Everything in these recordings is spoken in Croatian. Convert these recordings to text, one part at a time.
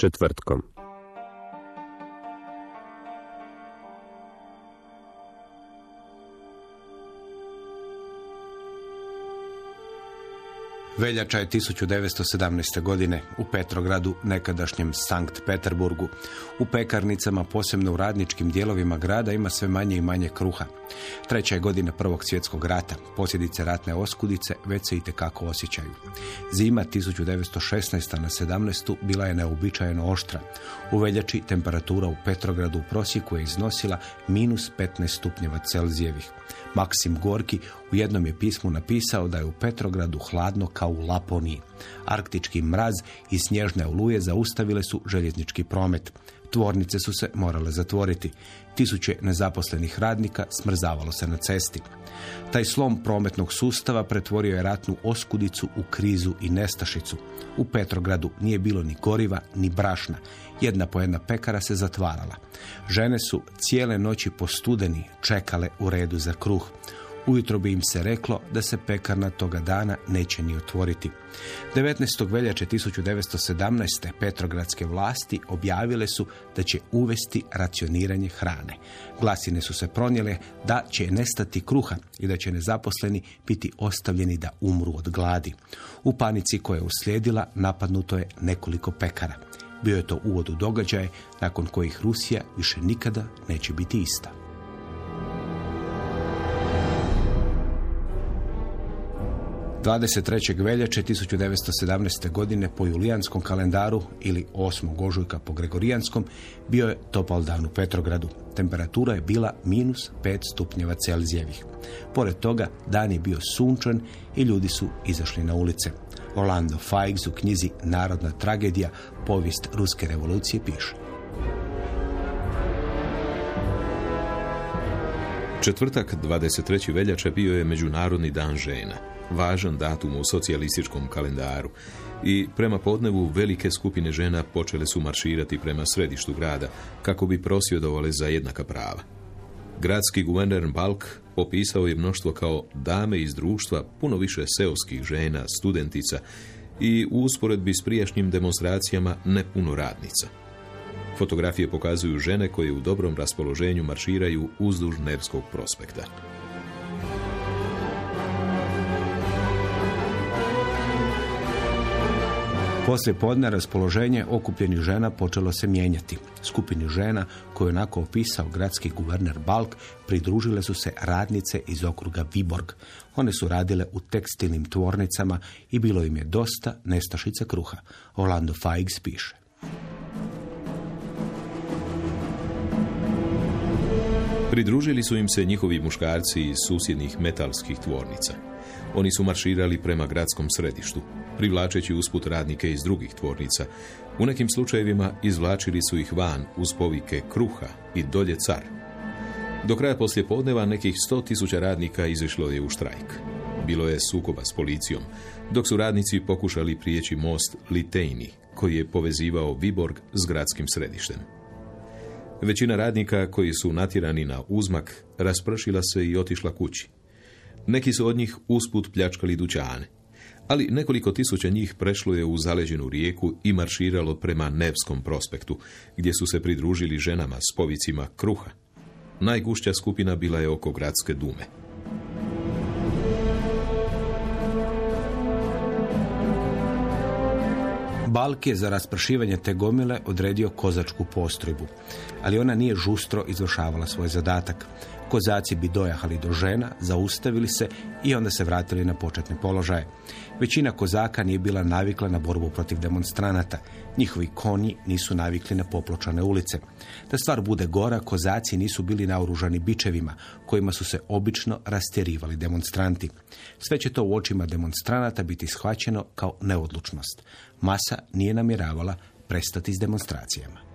Četvrtkom. Veljača je 1917. godine u Petrogradu, nekadašnjem Sankt Peterburgu. U pekarnicama, posebno u radničkim dijelovima grada, ima sve manje i manje kruha. Treća je godina Prvog svjetskog rata. Posljedice ratne oskudice već se i tekako osjećaju. Zima 1916. na 17. bila je neobičajeno oštra. U veljači temperatura u Petrogradu u prosjeku je iznosila minus 15 stupnjeva Celzijevih. Maksim Gorki u jednom je pismu napisao da je u Petrogradu hladno kao u Laponiji. Arktički mraz i snježne oluje zaustavile su željeznički promet. Tvornice su se morale zatvoriti. Tisuće nezaposlenih radnika smrzavalo se na cesti. Taj slom prometnog sustava pretvorio je ratnu oskudicu u krizu i nestašicu. U Petrogradu nije bilo ni goriva, ni brašna. Jedna po jedna pekara se zatvarala. Žene su cijele noći po studeni čekale u redu za kruh. Ujutro bi im se reklo da se pekarna toga dana neće ni otvoriti. 19. veljače 1917. petrogradske vlasti objavile su da će uvesti racioniranje hrane. Glasine su se pronijele da će nestati kruha i da će nezaposleni biti ostavljeni da umru od gladi. U panici koja je uslijedila napadnuto je nekoliko pekara. Bio je to uvod u događaje nakon kojih Rusija više nikada neće biti ista. 23. veljače 1917. godine po julijanskom kalendaru ili 8. ožujka po gregorijanskom bio je topal dan u Petrogradu. Temperatura je bila minus 5 stupnjeva Celzijevih. Pored toga dan je bio sunčan i ljudi su izašli na ulice. Orlando Fikes u knjizi Narodna tragedija, povijest Ruske revolucije piše. Četvrtak 23. veljače bio je Međunarodni dan žena, važan datum u socijalističkom kalendaru i prema podnevu velike skupine žena počele su marširati prema središtu grada kako bi prosvjedovale za jednaka prava. Gradski guverner Balk opisao je mnoštvo kao dame iz društva puno više seoskih žena, studentica i u usporedbi s prijašnjim demonstracijama ne puno radnica. Fotografije pokazuju žene koje u dobrom raspoloženju marširaju uzduž Nevskog prospekta. Poslije podne raspoloženje okupljenih žena počelo se mijenjati. Skupini žena koju je onako opisao gradski guverner Balk pridružile su se radnice iz okruga Viborg. One su radile u tekstilnim tvornicama i bilo im je dosta nestašice kruha. Orlando Fikes piše. Pridružili su im se njihovi muškarci iz susjednih metalskih tvornica. Oni su marširali prema gradskom središtu, privlačeći usput radnike iz drugih tvornica. U nekim slučajevima izvlačili su ih van uz povike kruha i dolje car. Do kraja poslijepodneva nekih sto tisuća radnika izišlo je u štrajk. Bilo je sukoba s policijom, dok su radnici pokušali prijeći most Litejni, koji je povezivao Viborg s gradskim središtem. Većina radnika koji su natjerani na uzmak raspršila se i otišla kući. Neki su od njih usput pljačkali dućane, ali nekoliko tisuća njih prešlo je u zaleđenu rijeku i marširalo prema Nevskom prospektu, gdje su se pridružili ženama s povicima kruha. Najgušća skupina bila je oko gradske dume. Balk je za raspršivanje te gomile odredio kozačku postrojbu. ali ona nije žustro izvršavala svoj zadatak. Kozaci bi dojahali do žena, zaustavili se i onda se vratili na početne položaje. Većina kozaka nije bila navikla na borbu protiv demonstranata. Njihovi konji nisu navikli na popločane ulice. Da stvar bude gora, kozaci nisu bili naoružani bičevima, kojima su se obično rastjerivali demonstranti. Sve će to u očima demonstranata biti shvaćeno kao neodlučnost. Masa nije namjeravala prestati s demonstracijama.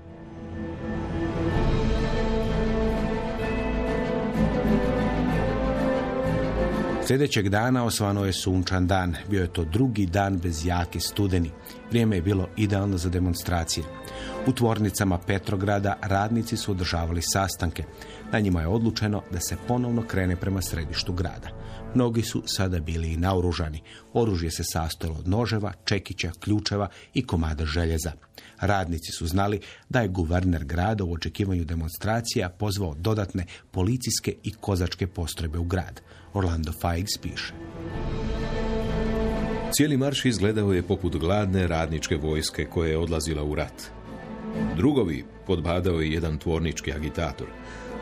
Sljedećeg dana osvano je sunčan dan. Bio je to drugi dan bez jake studeni. Vrijeme je bilo idealno za demonstracije. U tvornicama Petrograda radnici su održavali sastanke. Na njima je odlučeno da se ponovno krene prema središtu grada. Mnogi su sada bili i naoružani. Oružje se sastojalo od noževa, čekića, ključeva i komada željeza. Radnici su znali da je guverner grada u očekivanju demonstracija pozvao dodatne policijske i kozačke postrojbe u grad. Orlando Fikes piše. Cijeli marš izgledao je poput gladne radničke vojske koja je odlazila u rat. Drugovi podbadao je jedan tvornički agitator.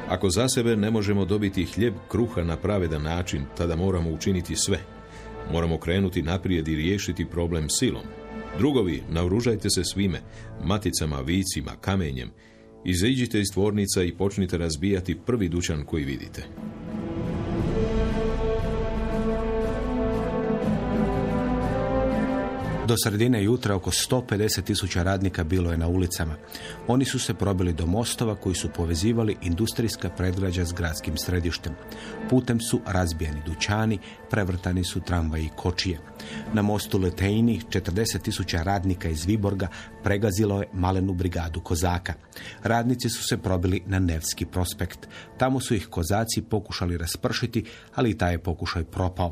Ako za sebe ne možemo dobiti hljeb kruha na pravedan način, tada moramo učiniti sve. Moramo krenuti naprijed i riješiti problem silom. Drugovi, naoružajte se svime, maticama, vicima, kamenjem. Izađite iz tvornica i počnite razbijati prvi dućan koji vidite. Do sredine jutra oko 150 tisuća radnika bilo je na ulicama. Oni su se probili do mostova koji su povezivali industrijska predgrađa s gradskim središtem. Putem su razbijani dućani, prevrtani su tramvaji i kočije. Na mostu Letejni 40 tisuća radnika iz Viborga pregazilo je malenu brigadu kozaka. Radnici su se probili na Nevski prospekt. Tamo su ih kozaci pokušali raspršiti, ali i taj je pokušaj propao.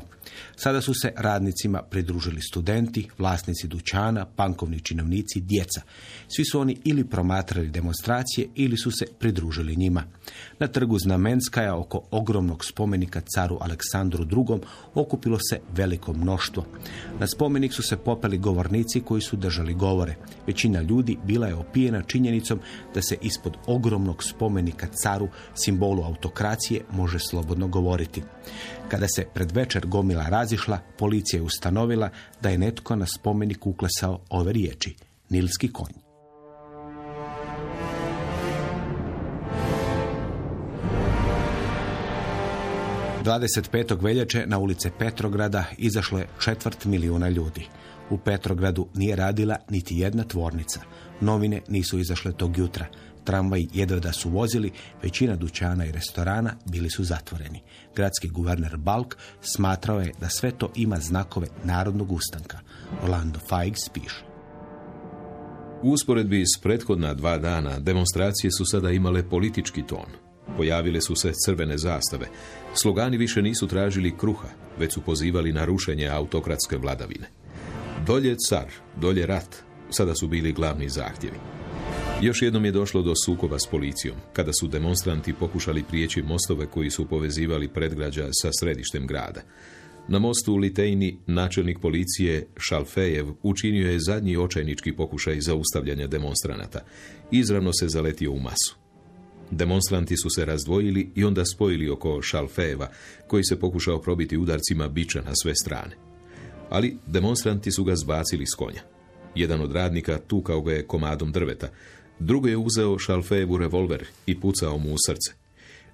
Sada su se radnicima pridružili studenti, vlasnici dućana, bankovni činovnici, djeca. Svi su oni ili promatrali demonstracije ili su se pridružili njima. Na trgu Znamenskaja oko ogromnog spomenika caru Aleksandru II. okupilo se veliko mnoštvo. Na spomenik su se popeli govornici koji su držali govore. Većina ljudi bila je opijena činjenicom da se ispod ogromnog spomenika caru, simbolu autokracije, može slobodno govoriti. Kada se pred večer gomila razišla, policija je ustanovila da je netko na spomenik uklesao ove riječi. Nilski konj. Dvadeset veljače na ulice Petrograda izašlo je četvrt milijuna ljudi. U Petrogradu nije radila niti jedna tvornica. Novine nisu izašle tog jutra. Tramvaji jedva da su vozili, većina dućana i restorana bili su zatvoreni. Gradski guverner Balk smatrao je da sve to ima znakove narodnog ustanka. Orlando Fikes piše. U usporedbi s prethodna dva dana demonstracije su sada imale politički ton. Pojavile su se crvene zastave. Slogani više nisu tražili kruha, već su pozivali na rušenje autokratske vladavine. Dolje car, dolje rat, sada su bili glavni zahtjevi. Još jednom je došlo do sukoba s policijom, kada su demonstranti pokušali prijeći mostove koji su povezivali predgrađa sa središtem grada. Na mostu u Litejni načelnik policije Šalfejev učinio je zadnji očajnički pokušaj zaustavljanja demonstranata. Izravno se zaletio u masu. Demonstranti su se razdvojili i onda spojili oko Šalfejeva, koji se pokušao probiti udarcima bića na sve strane. Ali demonstranti su ga zbacili s konja. Jedan od radnika tukao ga je komadom drveta, drugo je uzeo Šalfejevu revolver i pucao mu u srce.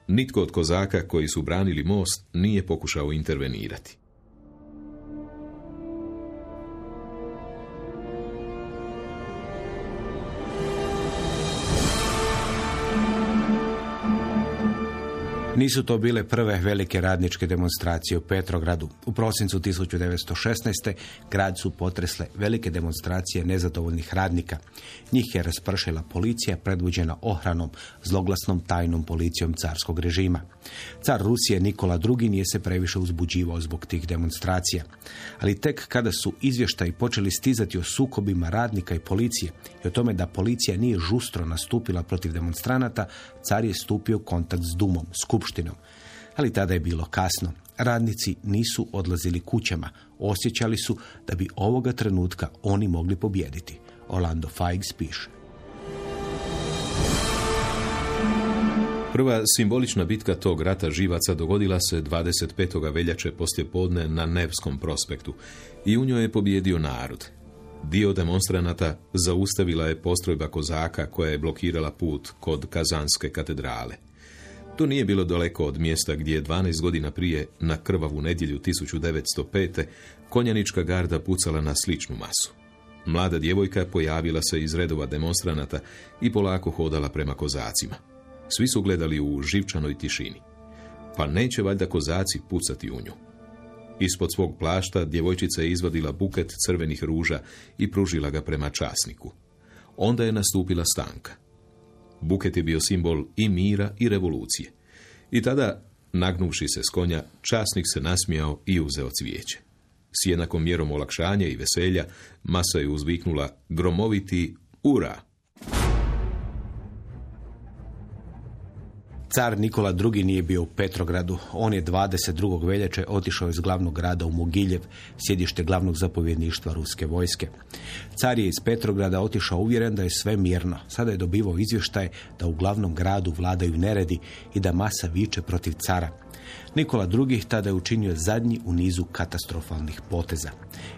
Nitko od kozaka koji su branili most nije pokušao intervenirati. Nisu to bile prve velike radničke demonstracije u Petrogradu. U prosincu 1916. grad su potresle velike demonstracije nezadovoljnih radnika. Njih je raspršila policija predvođena ohranom, zloglasnom tajnom policijom carskog režima. Car Rusije Nikola II nije se previše uzbuđivao zbog tih demonstracija. Ali tek kada su izvještaji počeli stizati o sukobima radnika i policije i o tome da policija nije žustro nastupila protiv demonstranata, car je stupio u kontakt s Dumom, skupštinom. Ali tada je bilo kasno. Radnici nisu odlazili kućama. Osjećali su da bi ovoga trenutka oni mogli pobijediti. Orlando Fikes piše. Prva simbolična bitka tog rata živaca dogodila se 25. veljače poslijepodne na Nevskom prospektu i u njoj je pobjedio narod. Dio demonstranata zaustavila je postrojba kozaka koja je blokirala put kod Kazanske katedrale. To nije bilo daleko od mjesta gdje je 12 godina prije, na krvavu nedjelju 1905. konjanička garda pucala na sličnu masu. Mlada djevojka pojavila se iz redova demonstranata i polako hodala prema kozacima. Svi su gledali u živčanoj tišini. Pa neće valjda kozaci pucati u nju. Ispod svog plašta djevojčica je izvadila buket crvenih ruža i pružila ga prema časniku. Onda je nastupila stanka. Buket je bio simbol i mira i revolucije. I tada, nagnuvši se s konja, časnik se nasmijao i uzeo cvijeće. S jednakom mjerom olakšanja i veselja, masa je uzviknula gromoviti ura. Car Nikola II. nije bio u Petrogradu. On je 22. veljače otišao iz glavnog grada u Mogiljev, sjedište glavnog zapovjedništva ruske vojske. Car je iz Petrograda otišao uvjeren da je sve mirno. Sada je dobivao izvještaj da u glavnom gradu vladaju neredi i da masa viče protiv cara. Nikola II. tada je učinio zadnji u nizu katastrofalnih poteza.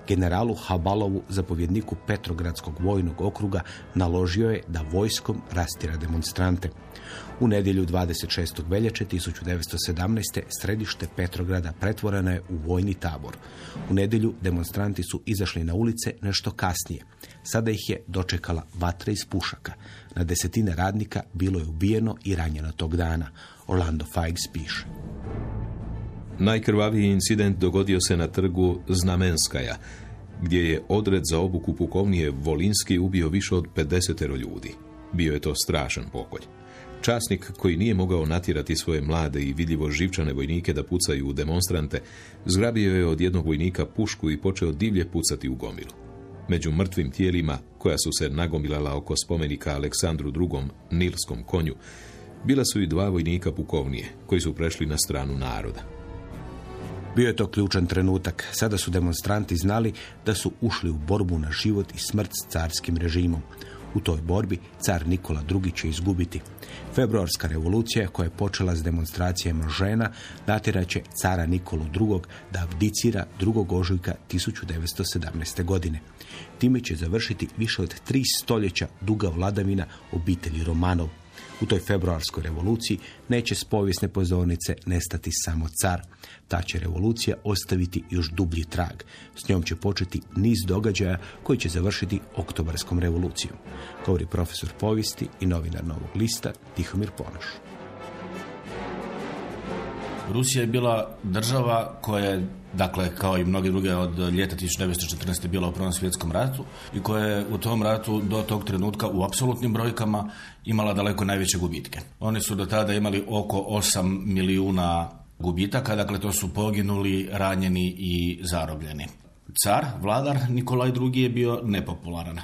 Generalu Habalovu, zapovjedniku Petrogradskog vojnog okruga, naložio je da vojskom rastira demonstrante. U nedjelju 26. veljače 1917. središte Petrograda pretvoreno je u vojni tabor. U nedjelju demonstranti su izašli na ulice nešto kasnije. Sada ih je dočekala vatra iz pušaka. Na desetine radnika bilo je ubijeno i ranjeno tog dana. Orlando Fikes piše. Najkrvaviji incident dogodio se na trgu Znamenskaja, gdje je odred za obuku pukovnije Volinski ubio više od 50 ljudi. Bio je to strašan pokolj. Časnik koji nije mogao natjerati svoje mlade i vidljivo živčane vojnike da pucaju u demonstrante, zgrabio je od jednog vojnika pušku i počeo divlje pucati u gomilu. Među mrtvim tijelima, koja su se nagomilala oko spomenika Aleksandru II. Nilskom konju, bila su i dva vojnika pukovnije, koji su prešli na stranu naroda. Bio je to ključan trenutak. Sada su demonstranti znali da su ušli u borbu na život i smrt s carskim režimom. U toj borbi car Nikola II će izgubiti. Februarska revolucija koja je počela s demonstracijama žena natjeraće cara Nikolu II da abdicira 2. ožujka 1917. godine. Time će završiti više od tri stoljeća duga vladavina obitelji Romanov. U toj februarskoj revoluciji neće s povijesne pozornice nestati samo car. Ta će revolucija ostaviti još dublji trag. S njom će početi niz događaja koji će završiti oktobarskom revolucijom. Govori profesor povijesti i novinar Novog lista Tihomir Ponoš. Rusija je bila država koja je, dakle, kao i mnogi druge od ljeta 1914. bila u Prvom svjetskom ratu i koja je u tom ratu do tog trenutka u apsolutnim brojkama imala daleko najveće gubitke. Oni su do tada imali oko 8 milijuna gubitaka, dakle to su poginuli, ranjeni i zarobljeni. Car, vladar Nikolaj II. je bio nepopularan.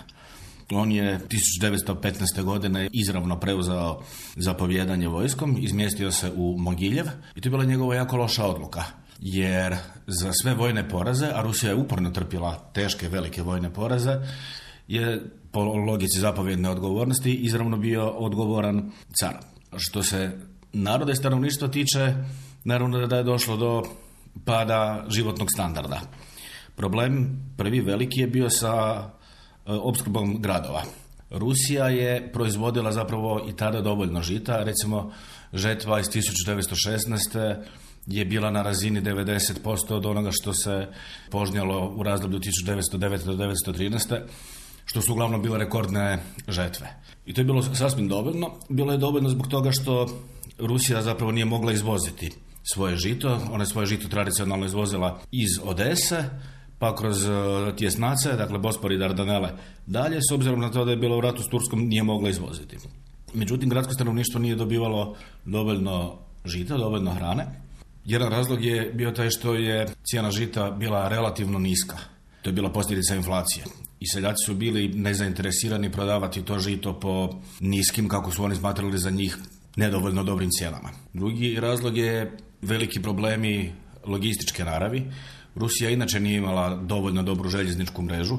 On je 1915. godine izravno preuzeo zapovjedanje vojskom, izmjestio se u Mogiljev i to je bila njegova jako loša odluka. Jer za sve vojne poraze, a Rusija je uporno trpila teške, velike vojne poraze, je po logici zapovjedne odgovornosti izravno bio odgovoran car. Što se naroda i stanovništva tiče, naravno da je došlo do pada životnog standarda. Problem prvi veliki je bio sa E, opskrbom gradova. Rusija je proizvodila zapravo i tada dovoljno žita, recimo žetva iz 1916 je bila na razini 90% od onoga što se požnjalo u razdoblju 1909. do 1913 što su uglavnom bile rekordne žetve. I to je bilo sasvim dovoljno. Bilo je dovoljno zbog toga što Rusija zapravo nije mogla izvoziti svoje žito. Ona je svoje žito tradicionalno izvozila iz Odese, pa kroz e, tjesnace, dakle Bospor i Dardanele dalje, s obzirom na to da je bilo u ratu s Turskom, nije mogla izvoziti. Međutim, gradsko stanovništvo nije dobivalo dovoljno žita, dovoljno hrane. Jedan razlog je bio taj što je cijena žita bila relativno niska. To je bila posljedica inflacije. I seljaci su bili nezainteresirani prodavati to žito po niskim, kako su oni smatrali za njih, nedovoljno dobrim cijenama. Drugi razlog je veliki problemi logističke naravi Rusija inače nije imala dovoljno dobru željezničku mrežu,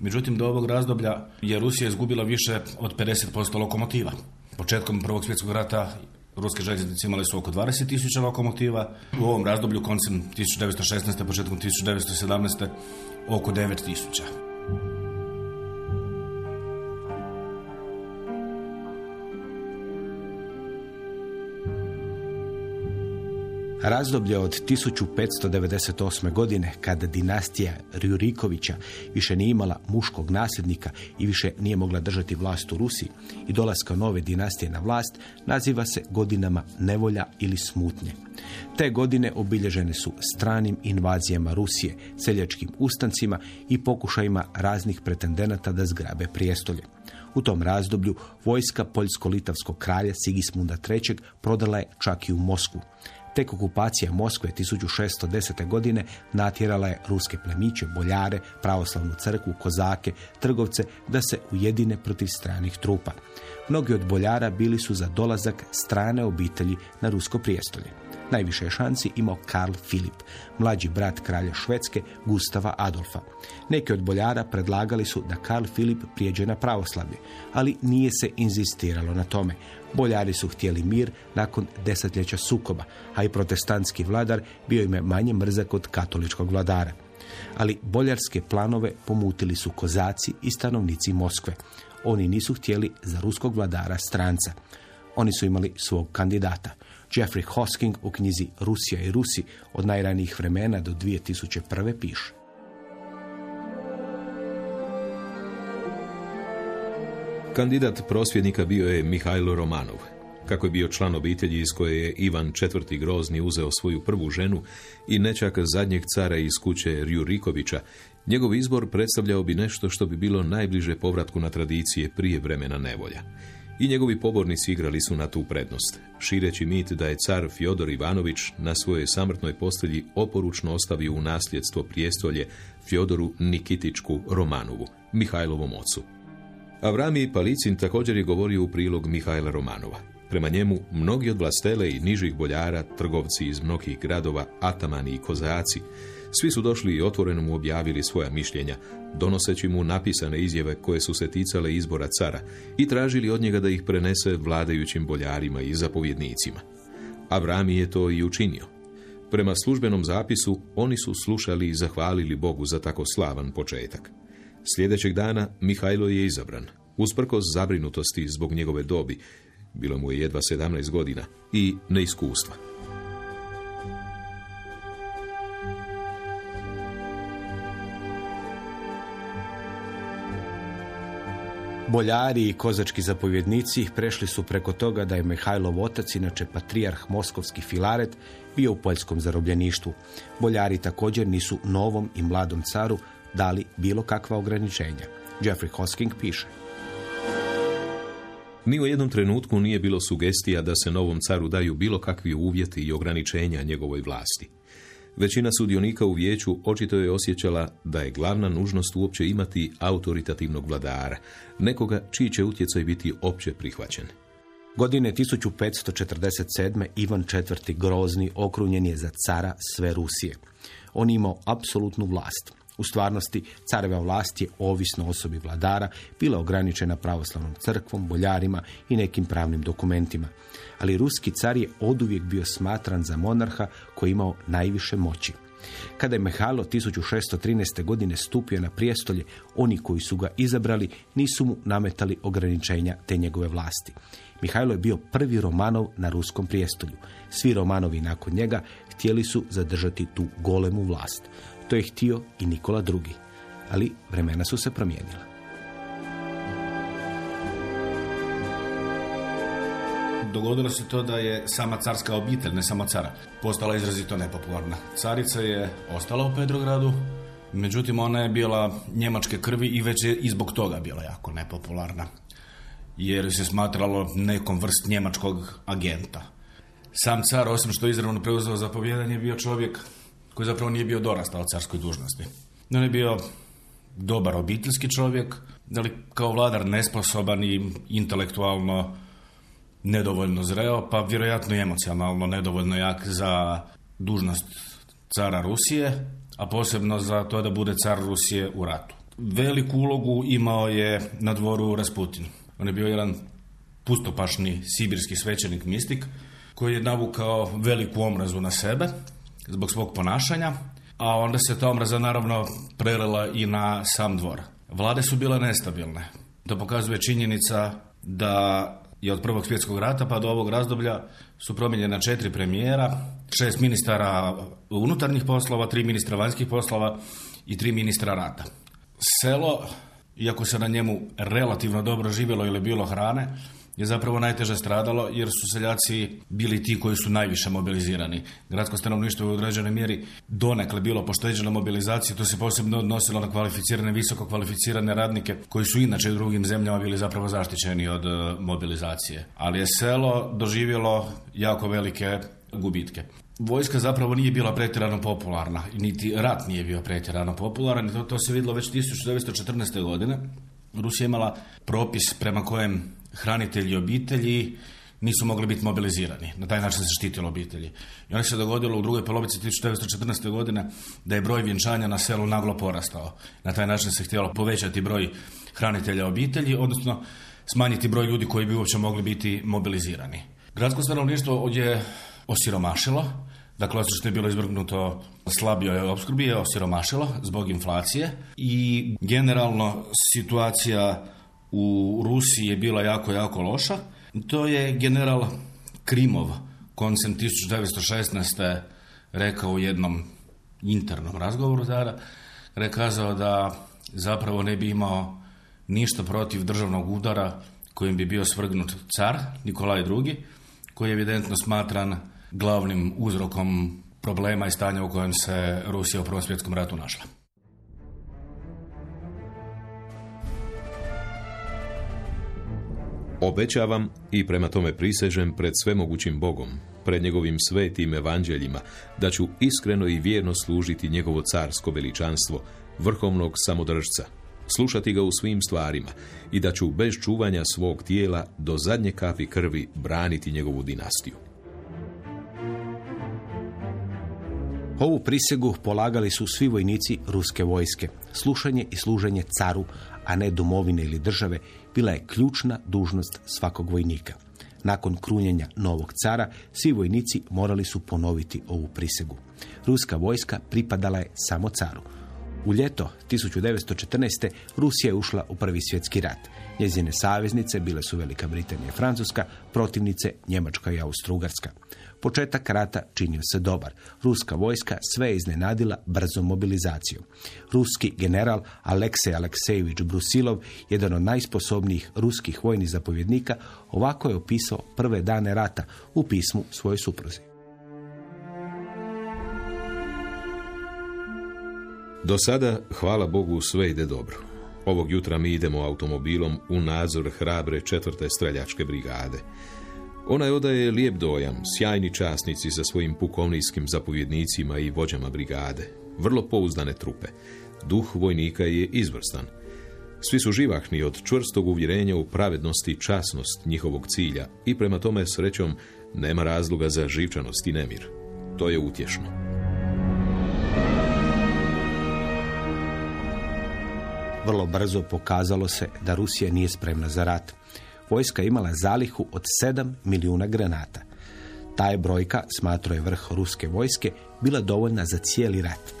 međutim do ovog razdoblja je Rusija izgubila više od 50% lokomotiva. Početkom Prvog svjetskog rata Ruske željeznice imale su oko 20.000 lokomotiva. U ovom razdoblju, koncem 1916. početkom 1917. oko 9.000. Razdoblje od 1598. godine, kada dinastija Rjurikovića više nije imala muškog nasljednika i više nije mogla držati vlast u Rusiji i dolaska nove dinastije na vlast, naziva se godinama nevolja ili smutnje. Te godine obilježene su stranim invazijama Rusije, seljačkim ustancima i pokušajima raznih pretendenata da zgrabe prijestolje. U tom razdoblju vojska poljsko-litavskog kralja Sigismunda III. prodala je čak i u Moskvu. Tek okupacija Moskve 1610. godine natjerala je ruske plemiće, boljare, pravoslavnu crkvu, kozake, trgovce da se ujedine protiv stranih trupa. Mnogi od boljara bili su za dolazak strane obitelji na rusko prijestolje. Najviše je šansi imao Karl Filip, mlađi brat kralja Švedske Gustava Adolfa. Neki od boljara predlagali su da Karl Filip prijeđe na pravoslavlje, ali nije se inzistiralo na tome. Boljari su htjeli mir nakon desetljeća sukoba, a i protestantski vladar bio im je manje mrzak od katoličkog vladara. Ali boljarske planove pomutili su kozaci i stanovnici Moskve. Oni nisu htjeli za ruskog vladara stranca. Oni su imali svog kandidata. Jeffrey Hosking u knjizi Rusija i Rusi od najranijih vremena do 2001. piše. Kandidat prosvjednika bio je Mihajlo Romanov. Kako je bio član obitelji iz koje je Ivan IV. Grozni uzeo svoju prvu ženu i nečak zadnjeg cara iz kuće Rjurikovića, njegov izbor predstavljao bi nešto što bi bilo najbliže povratku na tradicije prije vremena nevolja. I njegovi pobornici igrali su na tu prednost, šireći mit da je car Fjodor Ivanović na svojoj samrtnoj postelji oporučno ostavio u nasljedstvo prijestolje Fjodoru Nikitičku Romanovu, Mihajlovom ocu. Avrami Palicin također je govorio u prilog Mihajla Romanova. Prema njemu, mnogi od vlastele i nižih boljara, trgovci iz mnogih gradova, atamani i kozaci, svi su došli i otvoreno mu objavili svoja mišljenja, donoseći mu napisane izjave koje su se ticale izbora cara i tražili od njega da ih prenese vladajućim boljarima i zapovjednicima. Avrami je to i učinio. Prema službenom zapisu, oni su slušali i zahvalili Bogu za tako slavan početak. Sljedećeg dana Mihajlo je izabran, usprkos zabrinutosti zbog njegove dobi, bilo mu je jedva 17 godina, i neiskustva. Boljari i kozački zapovjednici prešli su preko toga da je Mihajlov otac, inače patrijarh Moskovski Filaret, bio u poljskom zarobljeništvu. Boljari također nisu novom i mladom caru dali bilo kakva ograničenja. Jeffrey Hosking piše. Ni u jednom trenutku nije bilo sugestija da se novom caru daju bilo kakvi uvjeti i ograničenja njegovoj vlasti. Većina sudionika u vijeću očito je osjećala da je glavna nužnost uopće imati autoritativnog vladara, nekoga čiji će utjecaj biti opće prihvaćen. Godine 1547. Ivan IV. Grozni okrunjen je za cara sve Rusije. On imao apsolutnu vlast. U stvarnosti, careva vlast je, ovisno osobi vladara, bila ograničena pravoslavnom crkvom, boljarima i nekim pravnim dokumentima. Ali ruski car je oduvijek bio smatran za monarha koji imao najviše moći. Kada je Mihajlo 1613. godine stupio na prijestolje, oni koji su ga izabrali nisu mu nametali ograničenja te njegove vlasti. Mihajlo je bio prvi Romanov na ruskom prijestolju. Svi Romanovi nakon njega htjeli su zadržati tu golemu vlast. To je htio i Nikola II. Ali vremena su se promijenila. Dogodilo se to da je sama carska obitelj, ne samo cara, postala izrazito nepopularna. Carica je ostala u Petrogradu, međutim ona je bila njemačke krvi i već je i zbog toga bila jako nepopularna. Jer se smatralo nekom vrst njemačkog agenta. Sam car, osim što je izravno preuzeo zapovjedanje, bio čovjek koji zapravo nije bio dorastao carskoj dužnosti. On je bio dobar obiteljski čovjek, ali kao vladar nesposoban i intelektualno nedovoljno zreo, pa vjerojatno i emocionalno nedovoljno jak za dužnost cara Rusije, a posebno za to da bude car Rusije u ratu. Veliku ulogu imao je na dvoru Rasputin. On je bio jedan pustopašni sibirski svećenik mistik koji je navukao veliku omrazu na sebe zbog svog ponašanja, a onda se ta omraza naravno prelila i na sam dvor. Vlade su bile nestabilne. To pokazuje činjenica da je od Prvog svjetskog rata pa do ovog razdoblja su promijenjena četiri premijera, šest ministara unutarnjih poslova, tri ministra vanjskih poslova i tri ministra rata. Selo, iako se na njemu relativno dobro živjelo ili bilo hrane, je zapravo najteže stradalo jer su seljaci bili ti koji su najviše mobilizirani. Gradsko stanovništvo je u određenoj mjeri donekle bilo pošteđeno mobilizacije, to se posebno odnosilo na kvalificirane, visoko kvalificirane radnike koji su inače u drugim zemljama bili zapravo zaštićeni od e, mobilizacije. Ali je selo doživjelo jako velike gubitke. Vojska zapravo nije bila pretjerano popularna, niti rat nije bio pretjerano popularan to, to se vidjelo već 1914. godine. Rusija imala propis prema kojem hranitelji obitelji nisu mogli biti mobilizirani. Na taj način se štitilo obitelji. I onda se dogodilo u drugoj polovici 1914. godine da je broj vjenčanja na selu naglo porastao. Na taj način se htjelo povećati broj hranitelja obitelji, odnosno smanjiti broj ljudi koji bi uopće mogli biti mobilizirani. Gradsko stanovništvo je osiromašilo, dakle osim što je bilo izvrgnuto slabijoj opskrbi je osiromašilo zbog inflacije i generalno situacija u Rusiji je bila jako, jako loša. To je general Krimov koncem 1916. rekao u jednom internom razgovoru tada, rekazao da zapravo ne bi imao ništa protiv državnog udara kojim bi bio svrgnut car Nikolaj II, koji je evidentno smatran glavnim uzrokom problema i stanja u kojem se Rusija u Prvom svjetskom ratu našla. Obećavam i prema tome prisežem pred svemogućim Bogom, pred njegovim svetim evanđeljima, da ću iskreno i vjerno služiti njegovo carsko veličanstvo, vrhovnog samodržca, slušati ga u svim stvarima i da ću bez čuvanja svog tijela do zadnje kapi krvi braniti njegovu dinastiju. Ovu prisegu polagali su svi vojnici ruske vojske. Slušanje i služenje caru, a ne domovine ili države, bila je ključna dužnost svakog vojnika. Nakon krunjenja novog cara, svi vojnici morali su ponoviti ovu prisegu. Ruska vojska pripadala je samo caru. U ljeto 1914. Rusija je ušla u Prvi svjetski rat. Njezine saveznice bile su Velika Britanija i Francuska, protivnice Njemačka i Austrougarska. Početak rata činio se dobar. Ruska vojska sve iznenadila brzom mobilizacijom. Ruski general Aleksej Aleksejević Brusilov, jedan od najsposobnijih ruskih vojnih zapovjednika, ovako je opisao prve dane rata u pismu svojoj supruzi. Do sada, hvala Bogu, sve ide dobro. Ovog jutra mi idemo automobilom u nadzor hrabre četvrte streljačke brigade. Ona je odaje lijep dojam, sjajni časnici sa svojim pukovnijskim zapovjednicima i vođama brigade. Vrlo pouzdane trupe. Duh vojnika je izvrstan. Svi su živahni od čvrstog uvjerenja u pravednost i časnost njihovog cilja i prema tome srećom nema razloga za živčanost i nemir. To je utješno. Vrlo brzo pokazalo se da Rusija nije spremna za rat vojska imala zalihu od 7 milijuna granata. Ta je brojka, smatrao je vrh ruske vojske, bila dovoljna za cijeli rat.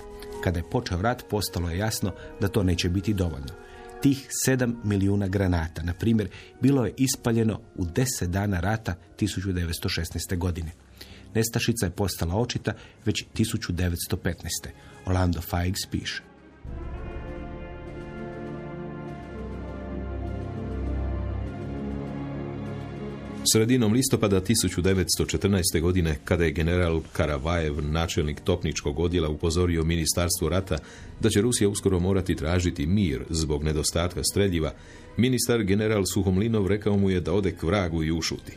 Kada je počeo rat, postalo je jasno da to neće biti dovoljno. Tih 7 milijuna granata, na primjer, bilo je ispaljeno u 10 dana rata 1916. godine. Nestašica je postala očita već 1915. Orlando Fikes piše. Sredinom listopada 1914. godine, kada je general Karavajev, načelnik topničkog odjela, upozorio ministarstvo rata da će Rusija uskoro morati tražiti mir zbog nedostatka streljiva, ministar general Suhomlinov rekao mu je da ode k vragu i ušuti.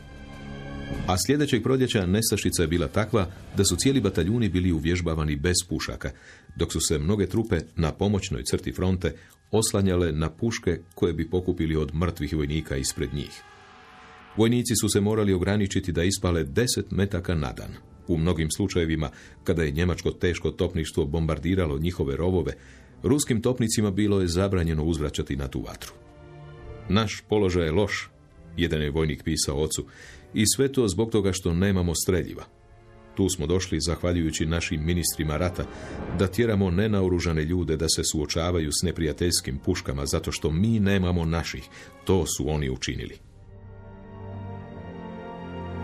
A sljedećeg proljeća nestašica je bila takva da su cijeli bataljuni bili uvježbavani bez pušaka, dok su se mnoge trupe na pomoćnoj crti fronte oslanjale na puške koje bi pokupili od mrtvih vojnika ispred njih. Vojnici su se morali ograničiti da ispale deset metaka na dan. U mnogim slučajevima, kada je njemačko teško topništvo bombardiralo njihove rovove, ruskim topnicima bilo je zabranjeno uzvraćati na tu vatru. Naš položaj je loš, jedan je vojnik pisao ocu, I sve to zbog toga što nemamo streljiva. Tu smo došli, zahvaljujući našim ministrima rata, da tjeramo nenaoružane ljude da se suočavaju s neprijateljskim puškama zato što mi nemamo naših. To su oni učinili.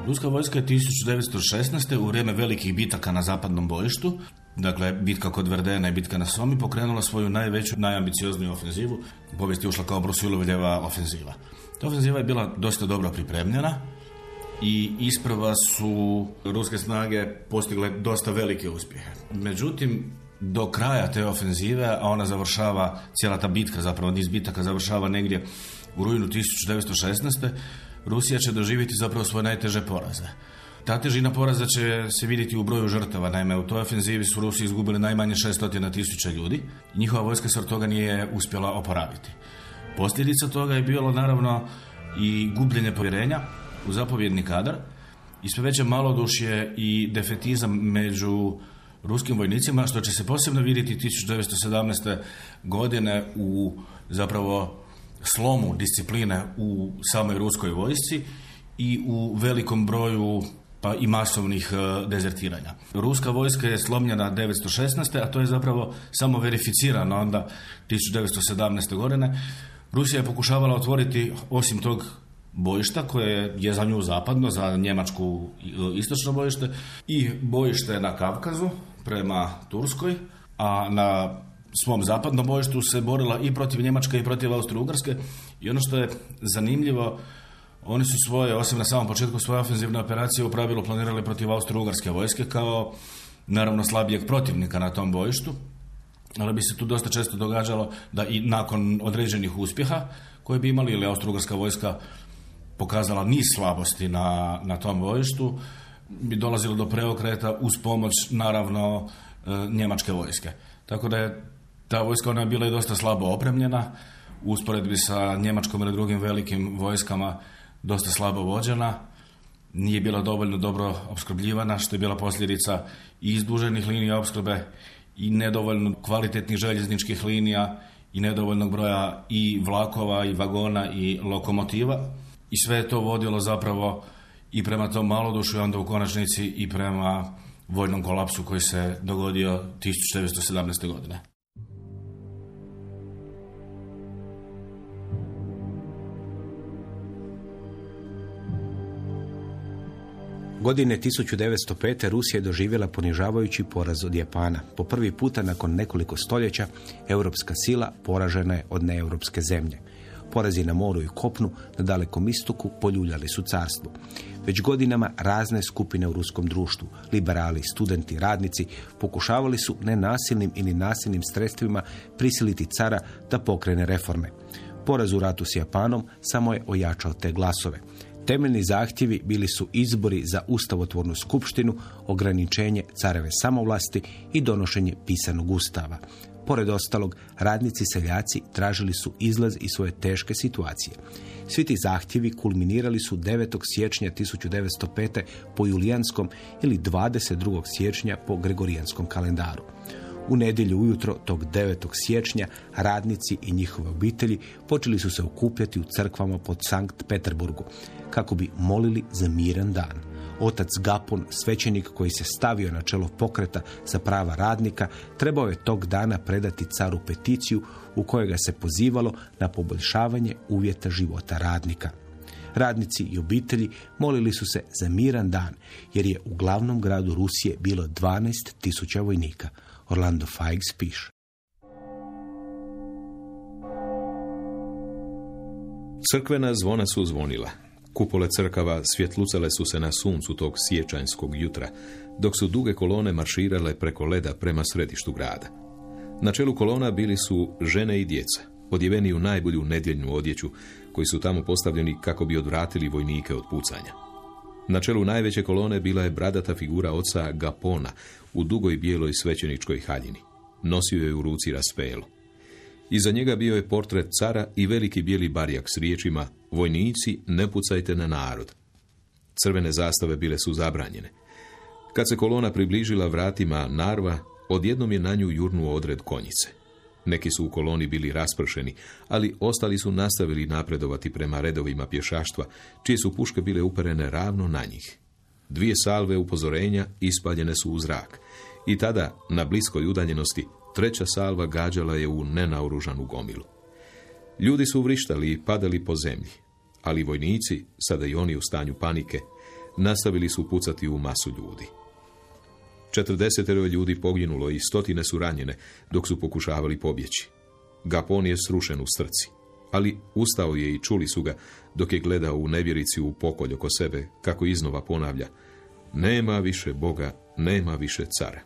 Ruska vojska je 1916. u vrijeme velikih bitaka na zapadnom bojištu, dakle bitka kod Verdena i bitka na Somi, pokrenula svoju najveću, najambiciozniju ofenzivu. U povijesti je ušla kao Brusilovljeva ofenziva. Ta ofenziva je bila dosta dobro pripremljena i isprva su ruske snage postigle dosta velike uspjehe. Međutim, do kraja te ofenzive, a ona završava, cijela ta bitka, zapravo niz bitaka završava negdje u rujnu 1916. Rusija će doživjeti zapravo svoje najteže poraze. Ta težina poraza će se vidjeti u broju žrtava. Naime, u toj ofenzivi su Rusi izgubili najmanje 600 tisuća ljudi. Njihova vojska se od toga nije uspjela oporaviti. Posljedica toga je bilo naravno i gubljenje povjerenja u zapovjedni kadar i sve veće malodušje i defetizam među ruskim vojnicima, što će se posebno vidjeti 1917. godine u zapravo slomu discipline u samoj ruskoj vojsci i u velikom broju pa i masovnih e, dezertiranja. Ruska vojska je slomljena 1916. a to je zapravo samo verificirano onda 1917. godine. Rusija je pokušavala otvoriti osim tog bojišta koje je za nju zapadno, za Njemačku istočno bojište i bojište na Kavkazu prema Turskoj, a na svom zapadnom bojištu se borila i protiv Njemačke i protiv Austro-Ugrske i ono što je zanimljivo oni su svoje, osim na samom početku svoje ofenzivne operacije u pravilu planirali protiv Austro-Ugarske vojske kao naravno slabijeg protivnika na tom bojištu, ali bi se tu dosta često događalo da i nakon određenih uspjeha koje bi imali ili Austro-Ugarska vojska pokazala niz slabosti na, na tom bojištu, bi dolazilo do preokreta uz pomoć naravno e, njemačke vojske. Tako da je ta vojska ona je bila i dosta slabo opremljena, u usporedbi sa njemačkom ili drugim velikim vojskama dosta slabo vođena, nije bila dovoljno dobro opskrbljivana, što je bila posljedica i izduženih linija opskrbe i nedovoljno kvalitetnih željezničkih linija i nedovoljnog broja i vlakova i vagona i lokomotiva. I sve je to vodilo zapravo i prema tom malodušu i onda u konačnici i prema vojnom kolapsu koji se dogodio 1917. godine. Godine 1905. Rusija je doživjela ponižavajući poraz od Japana. Po prvi puta nakon nekoliko stoljeća europska sila poražena je od neeuropske zemlje. Porazi na moru i kopnu na dalekom istoku poljuljali su carstvo. Već godinama razne skupine u ruskom društvu, liberali, studenti, radnici, pokušavali su nenasilnim ili nasilnim sredstvima prisiliti cara da pokrene reforme. Poraz u ratu s Japanom samo je ojačao te glasove. Temeljni zahtjevi bili su izbori za ustavotvornu skupštinu, ograničenje careve samovlasti i donošenje pisanog ustava. Pored ostalog, radnici seljaci tražili su izlaz iz svoje teške situacije. Svi ti zahtjevi kulminirali su 9. siječnja 1905. po julijanskom ili 22. siječnja po gregorijanskom kalendaru. U nedjelju ujutro tog 9. siječnja radnici i njihove obitelji počeli su se okupljati u crkvama pod Sankt Peterburgu kako bi molili za miran dan. Otac Gapon, svećenik koji se stavio na čelo pokreta za prava radnika, trebao je tog dana predati caru peticiju u kojoj ga se pozivalo na poboljšavanje uvjeta života radnika. Radnici i obitelji molili su se za miran dan, jer je u glavnom gradu Rusije bilo 12 tisuća vojnika. Orlando Feigs piše. Crkvena zvona su zvonila. Kupole crkava svjetlucale su se na suncu tog sječanjskog jutra, dok su duge kolone marširale preko leda prema središtu grada. Na čelu kolona bili su žene i djeca, odjeveni u najbolju nedjeljnu odjeću, koji su tamo postavljeni kako bi odvratili vojnike od pucanja. Na čelu najveće kolone bila je bradata figura oca Gapona u dugoj bijeloj svećeničkoj haljini. Nosio je u ruci raspelu. Iza njega bio je portret cara i veliki bijeli barijak s riječima Vojnici, ne pucajte na narod. Crvene zastave bile su zabranjene. Kad se kolona približila vratima Narva, odjednom je na nju jurnuo odred konjice. Neki su u koloni bili raspršeni, ali ostali su nastavili napredovati prema redovima pješaštva, čije su puške bile uperene ravno na njih. Dvije salve upozorenja ispaljene su u zrak. I tada, na bliskoj udaljenosti, treća salva gađala je u nenaoružanu gomilu. Ljudi su vrištali i padali po zemlji, ali vojnici, sada i oni u stanju panike, nastavili su pucati u masu ljudi. Četrdesetero ljudi poginulo i stotine su ranjene dok su pokušavali pobjeći. Gapon je srušen u strci, ali ustao je i čuli su ga dok je gledao u nevjerici u pokolj oko sebe, kako iznova ponavlja, nema više Boga, nema više cara.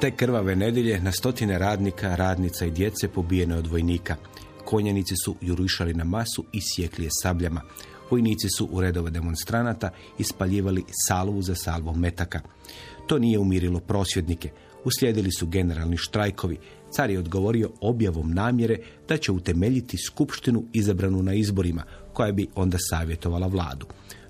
Te krvave nedjelje na stotine radnika, radnica i djece pobijene od vojnika. Konjanici su jurišali na masu i sjekli je sabljama. Vojnici su u redove demonstranata ispaljivali salvu za salvom metaka. To nije umirilo prosvjednike. Uslijedili su generalni štrajkovi. Car je odgovorio objavom namjere da će utemeljiti skupštinu izabranu na izborima, koja bi onda savjetovala vladu.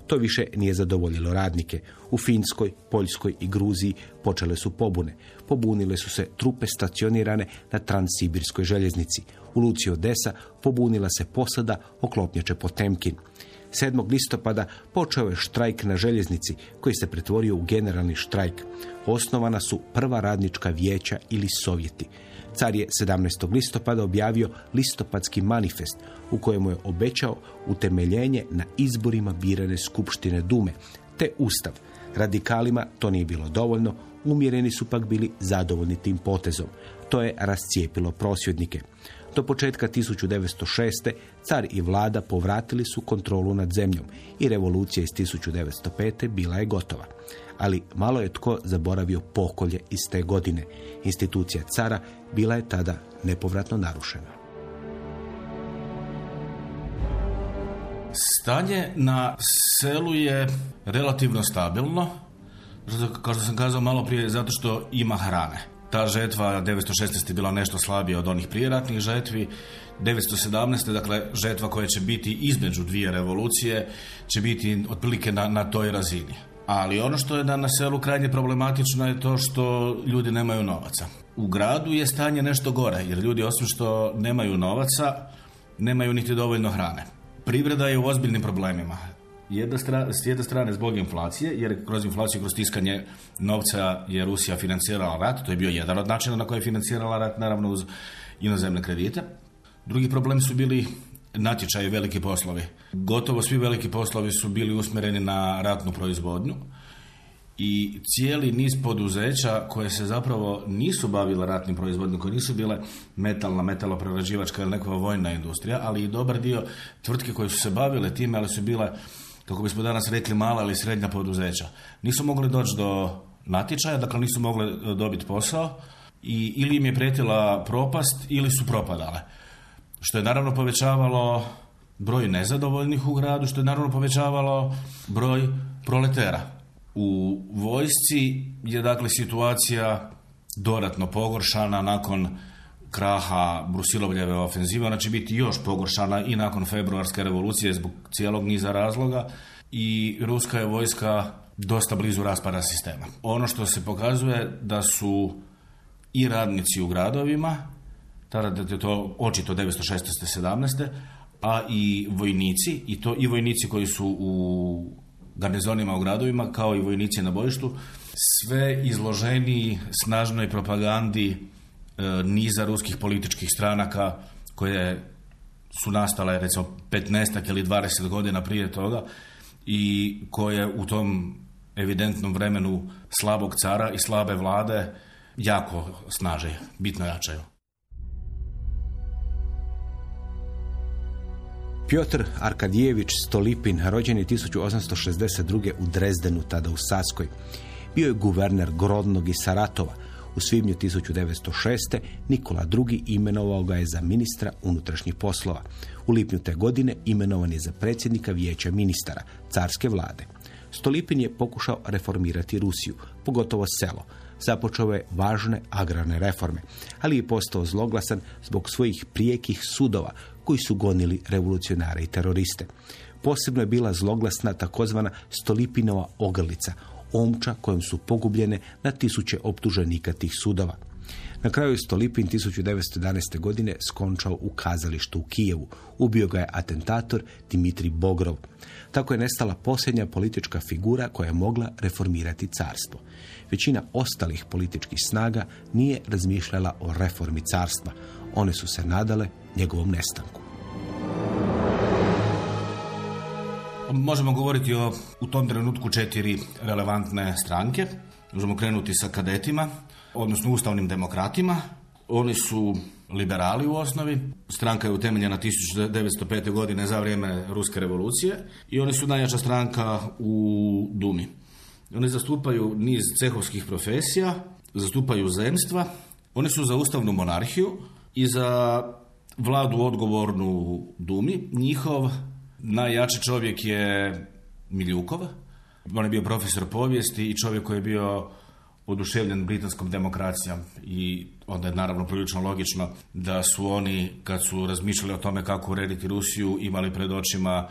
To više nije zadovoljilo radnike. U Finskoj, Poljskoj i Gruziji počele su pobune. Pobunile su se trupe stacionirane na Transsibirskoj željeznici. U Luci Odesa pobunila se posada oklopnjače Potemkin. 7. listopada počeo je štrajk na željeznici koji se pretvorio u generalni štrajk. Osnovana su prva radnička vijeća ili sovjeti. Car je 17. listopada objavio listopadski manifest u kojemu je obećao utemeljenje na izborima birane Skupštine Dume, te Ustav. Radikalima to nije bilo dovoljno, umjereni su pak bili zadovoljni tim potezom. To je rascijepilo prosvjednike. Do početka 1906. car i vlada povratili su kontrolu nad zemljom i revolucija iz 1905. bila je gotova. Ali malo je tko zaboravio pokolje iz te godine. Institucija cara bila je tada nepovratno narušena. Stanje na selu je relativno stabilno, kao što sam kazao malo prije, zato što ima hrane. Ta žetva 916. je bila nešto slabija od onih prijeratnih žetvi. 917. dakle žetva koja će biti između dvije revolucije će biti otprilike na, na toj razini. Ali ono što je da na selu krajnje problematično je to što ljudi nemaju novaca. U gradu je stanje nešto gore, jer ljudi osim što nemaju novaca, nemaju niti dovoljno hrane. Privreda je u ozbiljnim problemima. Jedna stra, s jedne strane zbog inflacije, jer kroz inflaciju, kroz tiskanje novca je Rusija financirala rat, to je bio jedan od načina na koji je financirala rat, naravno uz inozemne kredite. Drugi problem su bili natječaji veliki poslovi. Gotovo svi veliki poslovi su bili usmjereni na ratnu proizvodnju i cijeli niz poduzeća koje se zapravo nisu bavile ratnim proizvodnjom, koje nisu bile metalna, metaloprerađivačka ili nekakva vojna industrija, ali i dobar dio tvrtke koje su se bavile time, ali su bile, kako bismo danas rekli, mala ili srednja poduzeća. Nisu mogli doći do natječaja, dakle nisu mogli dobiti posao i ili im je prijetila propast ili su propadale. Što je naravno povećavalo broj nezadovoljnih u gradu, što je naravno povećavalo broj proletera. U vojsci je dakle situacija dodatno pogoršana nakon kraha Brusilovljeve ofenzive, ona će biti još pogoršana i nakon februarske revolucije zbog cijelog niza razloga i ruska je vojska dosta blizu raspada sistema. Ono što se pokazuje da su i radnici u gradovima, tada je to očito 916. 17. a i vojnici, i to i vojnici koji su u garnizonima u gradovima, kao i vojnici na bojištu, sve izloženiji snažnoj propagandi niza ruskih političkih stranaka koje su nastale recimo 15 ili 20 godina prije toga i koje u tom evidentnom vremenu slabog cara i slabe vlade jako snaže, bitno jačaju. Piotr Arkadijević Stolipin, rođen je 1862. u Drezdenu, tada u Saskoj. Bio je guverner Grodnog i Saratova. U svibnju 1906. Nikola II. imenovao ga je za ministra unutrašnjih poslova. U lipnju te godine imenovan je za predsjednika vijeća ministara, carske vlade. Stolipin je pokušao reformirati Rusiju, pogotovo selo. Započeo je važne agrarne reforme, ali je postao zloglasan zbog svojih prijekih sudova koji su gonili revolucionare i teroriste. Posebno je bila zloglasna takozvana Stolipinova ogrlica, omča kojom su pogubljene na tisuće optuženika tih sudova. Na kraju je Stolipin 1911. godine skončao u kazalištu u Kijevu. Ubio ga je atentator Dimitri Bogrov. Tako je nestala posljednja politička figura koja je mogla reformirati carstvo. Većina ostalih političkih snaga nije razmišljala o reformi carstva. One su se nadale njegovom nestanku. Možemo govoriti o u tom trenutku četiri relevantne stranke. Možemo krenuti sa kadetima, odnosno ustavnim demokratima. Oni su liberali u osnovi. Stranka je utemeljena 1905. godine za vrijeme Ruske revolucije i oni su najjača stranka u Dumi. Oni zastupaju niz cehovskih profesija, zastupaju zemstva, oni su za ustavnu monarhiju i za vladu odgovornu Dumi. Njihov najjači čovjek je Miljukov. On je bio profesor povijesti i čovjek koji je bio oduševljen britanskom demokracijom i onda je naravno prilično logično da su oni kad su razmišljali o tome kako urediti Rusiju imali pred očima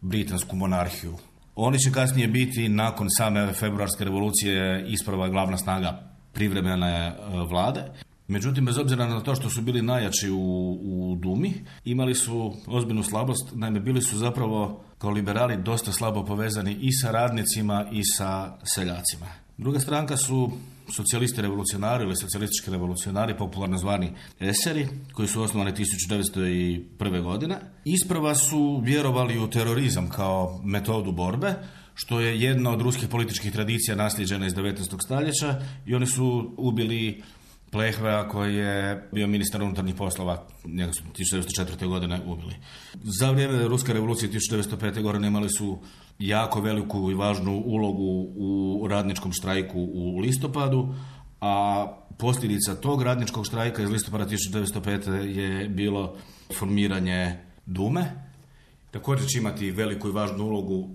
britansku monarhiju. Oni će kasnije biti nakon same februarske revolucije isprava glavna snaga privremene e, vlade. Međutim, bez obzira na to što su bili najjači u, u Dumi, imali su ozbiljnu slabost, naime bili su zapravo kao liberali dosta slabo povezani i sa radnicima i sa seljacima. Druga stranka su socijalisti revolucionari ili socijalistički revolucionari, popularno zvani eseri, koji su osnovani 1901. godine. Isprava su vjerovali u terorizam kao metodu borbe, što je jedna od ruskih političkih tradicija nasljeđena iz 19. stoljeća i oni su ubili Plehvea koji je bio ministar unutarnjih poslova, njega su 1904. godine ubili. Za vrijeme Ruske revolucije 1905. godine imali su jako veliku i važnu ulogu u radničkom štrajku u listopadu, a posljedica tog radničkog štrajka iz listopada 1905. je bilo formiranje Dume. Također će imati veliku i važnu ulogu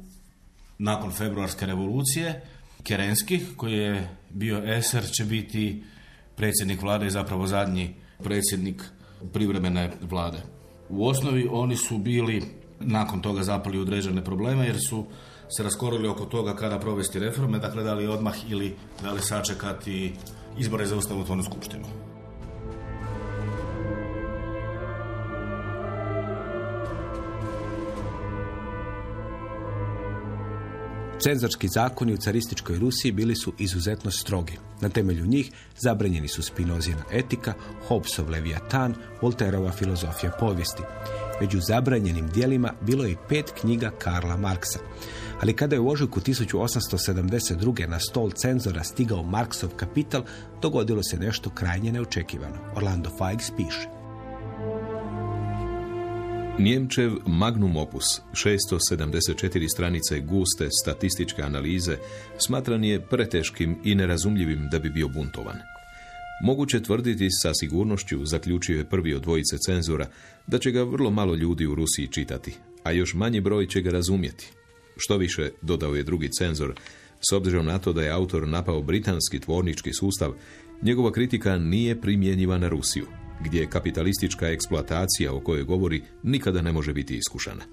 nakon februarske revolucije. Kerenski, koji je bio eser, će biti predsjednik vlade i zapravo zadnji predsjednik privremene vlade. U osnovi oni su bili nakon toga zapali određene probleme jer su se raskorili oko toga kada provesti reforme, dakle da li odmah ili da li sačekati izbore za ustavotvornu skupštinu. Cenzorski zakoni u carističkoj Rusiji bili su izuzetno strogi. Na temelju njih zabranjeni su Spinozina etika, Hobbesov Leviatan, Volterova filozofija povijesti. Među zabranjenim dijelima bilo je i pet knjiga Karla Marksa. Ali kada je u ožujku 1872. na stol cenzora stigao Marksov kapital, dogodilo se nešto krajnje neočekivano. Orlando Fikes piše. Njemčev magnum opus, 674 stranice guste statističke analize, smatran je preteškim i nerazumljivim da bi bio buntovan. Moguće tvrditi sa sigurnošću, zaključio je prvi od dvojice cenzora, da će ga vrlo malo ljudi u Rusiji čitati, a još manji broj će ga razumjeti. Što više, dodao je drugi cenzor, s obzirom na to da je autor napao britanski tvornički sustav, njegova kritika nije primjenjiva na Rusiju, gdje je kapitalistička eksploatacija o kojoj govori nikada ne može biti iskušana.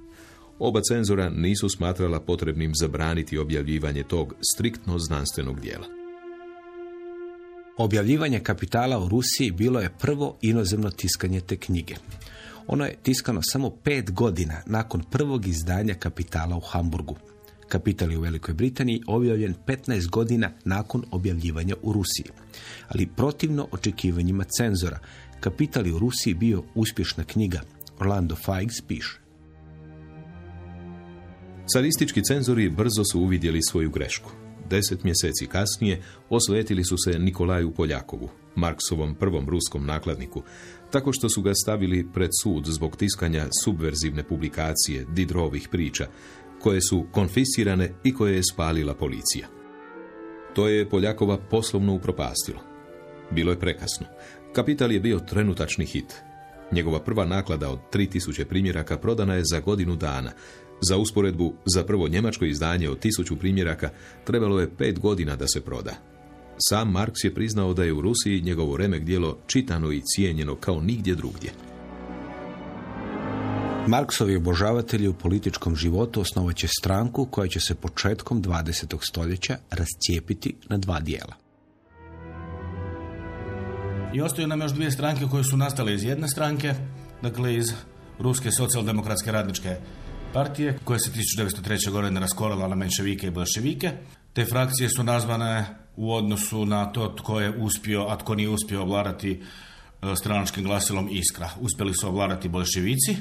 Oba cenzora nisu smatrala potrebnim zabraniti objavljivanje tog striktno znanstvenog dijela. Objavljivanje kapitala u Rusiji bilo je prvo inozemno tiskanje te knjige. Ono je tiskano samo pet godina nakon prvog izdanja kapitala u Hamburgu. Kapital je u Velikoj Britaniji objavljen 15 godina nakon objavljivanja u Rusiji. Ali protivno očekivanjima cenzora, Kapital je u Rusiji bio uspješna knjiga. Orlando Fikes piše. Caristički cenzori brzo su uvidjeli svoju grešku. Deset mjeseci kasnije osvetili su se Nikolaju Poljakovu, Marksovom prvom ruskom nakladniku, tako što su ga stavili pred sud zbog tiskanja subverzivne publikacije Didrovih priča, koje su konfiscirane i koje je spalila policija. To je Poljakova poslovno upropastilo. Bilo je prekasno. Kapital je bio trenutačni hit. Njegova prva naklada od 3000 primjeraka prodana je za godinu dana. Za usporedbu, za prvo njemačko izdanje od 1000 primjeraka trebalo je pet godina da se proda. Sam Marks je priznao da je u Rusiji njegovo remek djelo čitano i cijenjeno kao nigdje drugdje. Marksovi obožavatelji u političkom životu osnovat će stranku koja će se početkom 20. stoljeća rascijepiti na dva dijela. I ostaju nam još dvije stranke koje su nastale iz jedne stranke, dakle iz Ruske socijaldemokratske radničke partije, koja se 1903. godine raskolala na menševike i bolševike. Te frakcije su nazvane u odnosu na to tko je uspio, a tko nije uspio ovladati e, stranačkim glasilom Iskra. Uspjeli su ovladati bolševici,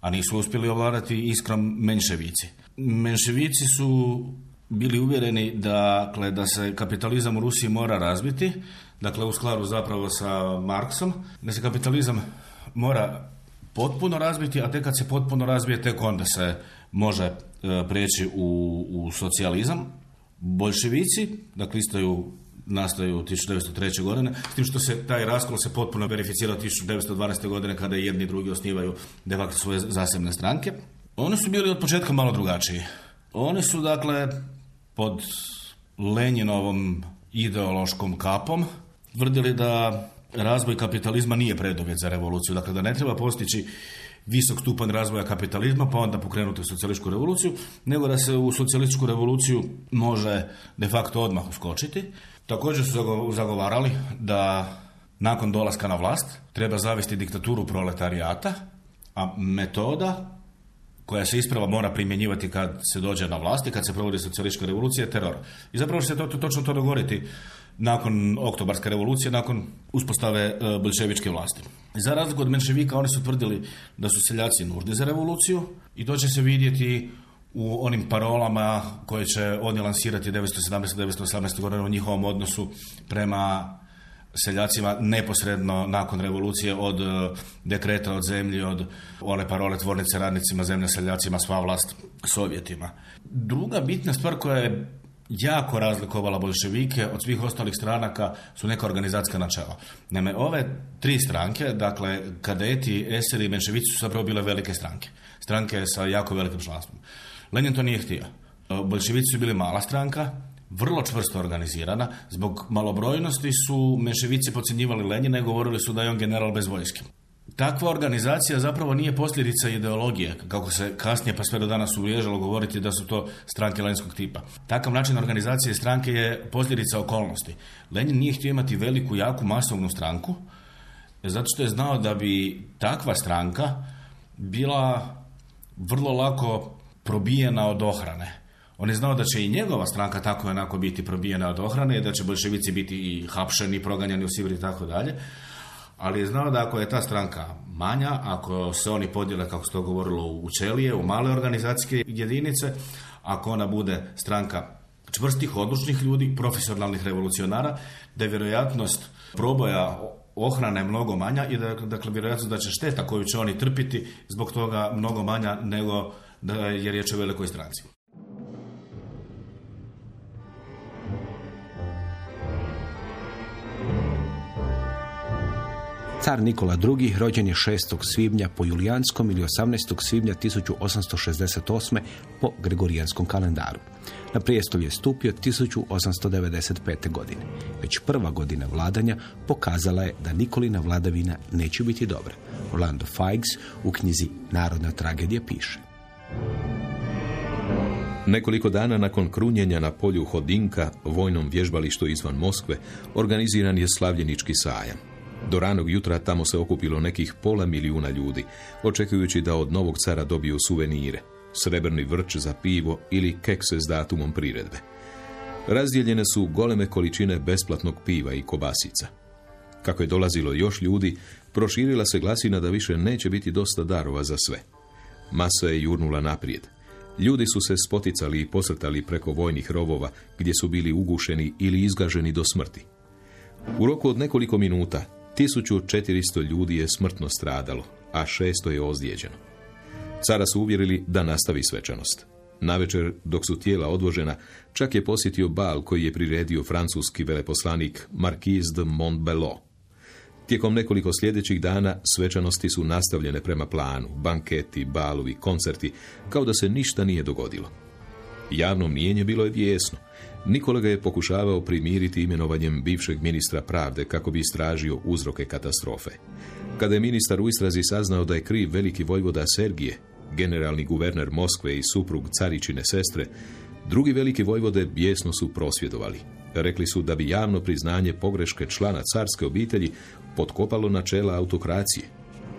a nisu uspjeli ovladati Iskrom menševici. Menševici su bili uvjereni dakle, da se kapitalizam u Rusiji mora razbiti, dakle u skladu zapravo sa Marksom, da se kapitalizam mora potpuno razbiti, a tek kad se potpuno razbije, tek onda se može e, prijeći u, u socijalizam. Bolševici, dakle istaju nastaju 1903. godine, s tim što se taj raskol se potpuno verificira 1912. godine kada jedni i drugi osnivaju de facto svoje zasebne stranke. Oni su bili od početka malo drugačiji. Oni su dakle pod Lenjinovom ideološkom kapom tvrdili da razvoj kapitalizma nije preduvjet za revoluciju. Dakle, da ne treba postići visok stupanj razvoja kapitalizma pa onda pokrenuti socijalističku revoluciju, nego da se u socijalističku revoluciju može de facto odmah uskočiti. Također su zagovarali da nakon dolaska na vlast treba zavesti diktaturu proletarijata, a metoda koja se isprava mora primjenjivati kad se dođe na vlast i kad se provodi socijalistička revolucija je teror. I zapravo se to, točno to dogoditi nakon oktobarske revolucije, nakon uspostave e, bolševičke vlasti. Za razliku od menševika, oni su tvrdili da su seljaci nužni za revoluciju i to će se vidjeti u onim parolama koje će oni lansirati 1917-1918. godine u njihovom odnosu prema seljacima neposredno nakon revolucije od e, dekreta od zemlji, od one parole tvornice radnicima, zemlja seljacima, sva vlast Sovjetima. Druga bitna stvar koja je jako razlikovala bolševike od svih ostalih stranaka su neka organizacijska načela. Naime, ove tri stranke, dakle kadeti, eseri i menševici su zapravo bile velike stranke. Stranke sa jako velikim članstvom. Lenin to nije htio. Bolševici su bili mala stranka, vrlo čvrsto organizirana. Zbog malobrojnosti su menševici podcjenjivali Lenjina i govorili su da je on general bez vojske. Takva organizacija zapravo nije posljedica ideologije, kako se kasnije pa sve do danas uvriježalo govoriti da su to stranke lenskog tipa. Takav način organizacije stranke je posljedica okolnosti. Lenin nije htio imati veliku, jaku, masovnu stranku, zato što je znao da bi takva stranka bila vrlo lako probijena od ohrane. On je znao da će i njegova stranka tako i onako biti probijena od ohrane, da će bolševici biti i hapšeni, proganjani u Sibir i tako dalje ali je znao da ako je ta stranka manja, ako se oni podijele, kako se to govorilo, u čelije, u male organizacijske jedinice, ako ona bude stranka čvrstih, odlučnih ljudi, profesionalnih revolucionara, da je vjerojatnost proboja ohrane mnogo manja i da, dakle, vjerojatnost da će šteta koju će oni trpiti zbog toga mnogo manja nego da je riječ o velikoj stranci. Car Nikola II. rođen je 6. svibnja po julijanskom ili 18. svibnja 1868. po gregorijanskom kalendaru. Na prijestolje je stupio 1895. godine. Već prva godina vladanja pokazala je da Nikolina vladavina neće biti dobra. Orlando Fikes u knjizi Narodna tragedija piše. Nekoliko dana nakon krunjenja na polju Hodinka, vojnom vježbalištu izvan Moskve, organiziran je slavljenički sajam. Do ranog jutra tamo se okupilo nekih pola milijuna ljudi, očekujući da od novog cara dobiju suvenire, srebrni vrč za pivo ili kekse s datumom priredbe. Razdijeljene su goleme količine besplatnog piva i kobasica. Kako je dolazilo još ljudi, proširila se glasina da više neće biti dosta darova za sve. Masa je jurnula naprijed. Ljudi su se spoticali i posrtali preko vojnih rovova gdje su bili ugušeni ili izgaženi do smrti. U roku od nekoliko minuta 1400 ljudi je smrtno stradalo, a 600 je ozlijeđeno. Cara su uvjerili da nastavi svečanost. Navečer, dok su tijela odvožena, čak je posjetio bal koji je priredio francuski veleposlanik Marquis de Montbello. Tijekom nekoliko sljedećih dana svečanosti su nastavljene prema planu, banketi, balovi, koncerti, kao da se ništa nije dogodilo. Javno mnijenje bilo je vijesno. Nikola ga je pokušavao primiriti imenovanjem bivšeg ministra pravde kako bi istražio uzroke katastrofe. Kada je ministar u istrazi saznao da je kriv veliki vojvoda Sergije, generalni guverner Moskve i suprug caričine sestre, drugi veliki vojvode bijesno su prosvjedovali. Rekli su da bi javno priznanje pogreške člana carske obitelji potkopalo načela autokracije.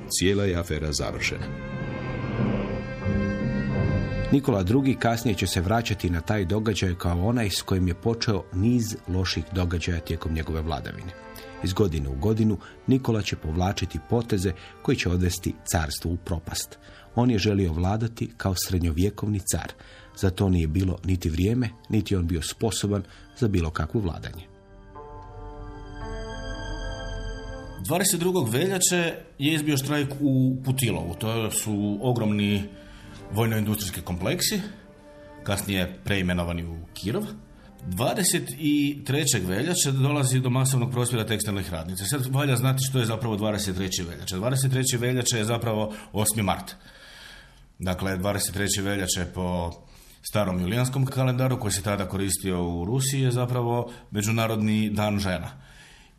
Cijela je afera završena. Nikola II. kasnije će se vraćati na taj događaj kao onaj s kojim je počeo niz loših događaja tijekom njegove vladavine. Iz godine u godinu Nikola će povlačiti poteze koji će odvesti carstvo u propast. On je želio vladati kao srednjovjekovni car. Za to nije bilo niti vrijeme, niti on bio sposoban za bilo kakvo vladanje. 22. veljače je izbio štrajk u Putilovu. To su ogromni vojno-industrijski kompleksi, kasnije preimenovani u Kirov. 23. veljače dolazi do masovnog prosvjeda tekstilnih radnica. Sad valja znati što je zapravo 23. veljače. 23. veljače je zapravo 8. mart. Dakle, 23. veljače po starom julijanskom kalendaru koji se tada koristio u Rusiji je zapravo Međunarodni dan žena.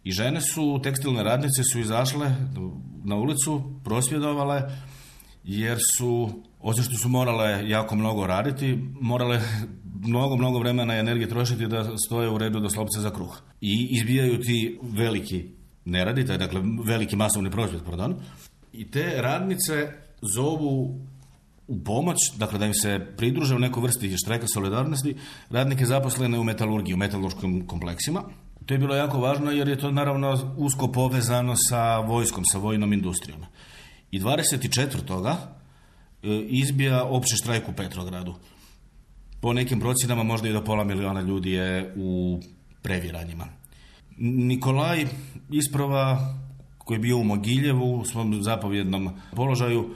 I žene su, tekstilne radnice su izašle na ulicu, prosvjedovale, jer su, osim što su morale jako mnogo raditi, morale mnogo, mnogo vremena i energije trošiti da stoje u redu do slobce za kruh. I izbijaju ti veliki neradi, dakle veliki masovni prosvjed, pardon, i te radnice zovu u pomoć, dakle da im se pridruže u nekoj vrsti štrajka solidarnosti, radnike zaposlene u metalurgiji, u metalurškim kompleksima. To je bilo jako važno jer je to naravno usko povezano sa vojskom, sa vojnom industrijom. I 24. E, izbija opći štrajk u Petrogradu. Po nekim procjenama možda i do pola miliona ljudi je u previranjima. Nikolaj isprava koji je bio u Mogiljevu u svom zapovjednom položaju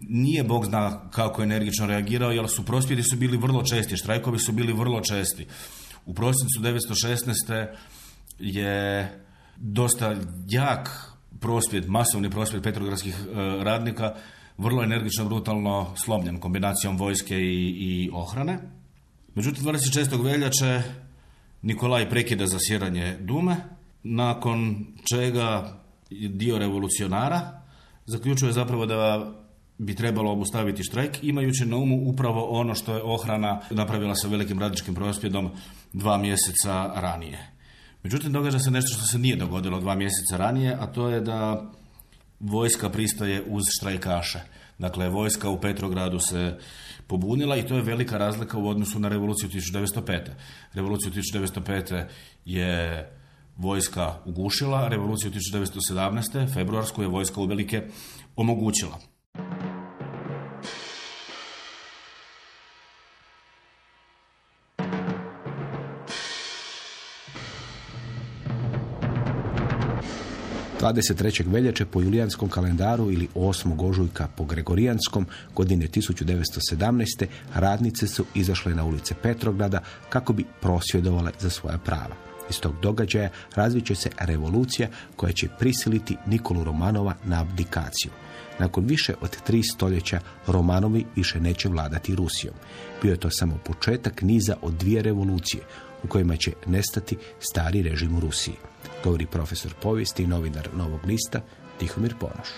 nije Bog zna kako energično reagirao, jer su prosvjedi su bili vrlo česti, štrajkovi su bili vrlo česti. U prosincu 1916. je dosta jak prosvjed, masovni prosvjed petrogradskih e, radnika, vrlo energično, brutalno slomljen kombinacijom vojske i, i ohrane. Međutim, 26. veljače Nikolaj prekida zasjedanje Dume, nakon čega dio revolucionara zaključuje zapravo da bi trebalo obustaviti štrajk, imajući na umu upravo ono što je ohrana napravila sa velikim radničkim prosvjedom dva mjeseca ranije. Međutim, događa se nešto što se nije dogodilo dva mjeseca ranije, a to je da vojska pristaje uz štrajkaše. Dakle, vojska u Petrogradu se pobunila i to je velika razlika u odnosu na revoluciju 1905. Revoluciju 1905. je vojska ugušila, revoluciju 1917. februarsku je vojska uvelike omogućila. 23. veljače po julijanskom kalendaru ili 8. ožujka po gregorijanskom godine 1917. radnice su izašle na ulice Petrograda kako bi prosvjedovale za svoja prava. Iz tog događaja razviće se revolucija koja će prisiliti Nikolu Romanova na abdikaciju. Nakon više od tri stoljeća Romanovi više neće vladati Rusijom. Bio je to samo početak niza od dvije revolucije u kojima će nestati stari režim u Rusiji govori profesor povijesti i novinar Novog lista Tihomir Ponoš.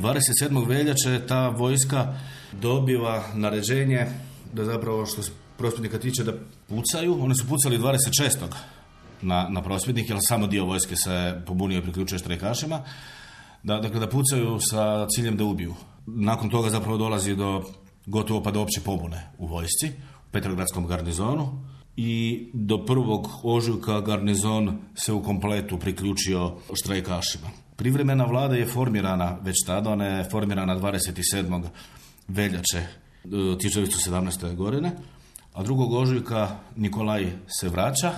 27. veljače ta vojska dobiva naređenje da zapravo što se prosvjednika tiče da pucaju. Oni su pucali 26. na, na prosvjednik, jer samo dio vojske se pobunio i priključuje štrajkašima. Da, dakle, da pucaju sa ciljem da ubiju. Nakon toga zapravo dolazi do gotovo pa do opće pobune u vojsci, u Petrogradskom garnizonu i do prvog ožujka garnizon se u kompletu priključio štrajkašima. Privremena vlada je formirana već tada, ona je formirana 27. veljače 1917. E, godine, a drugog ožujka Nikolaj se vraća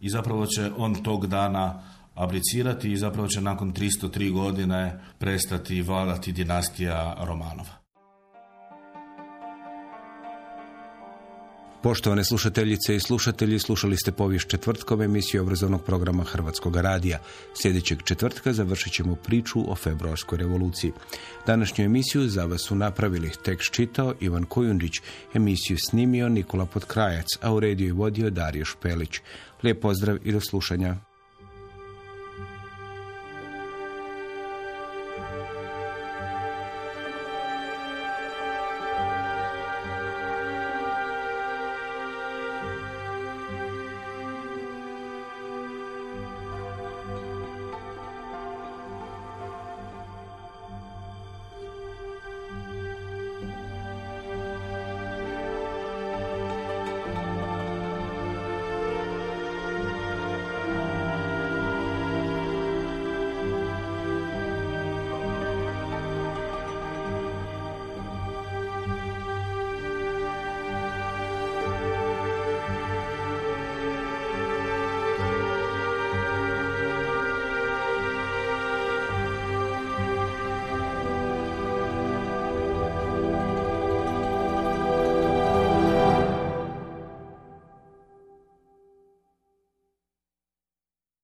i zapravo će on tog dana ablicirati i zapravo će nakon 303 godine prestati vladati dinastija Romanova. Poštovane slušateljice i slušatelji, slušali ste povijest četvrtkom emisiju obrazovnog programa Hrvatskog radija. Sljedećeg četvrtka završit ćemo priču o februarskoj revoluciji. Današnju emisiju za vas su napravili tekst čitao Ivan Kojundić, emisiju snimio Nikola Potkrajac, a u rediju i vodio Dario Špelić. Lijep pozdrav i do slušanja.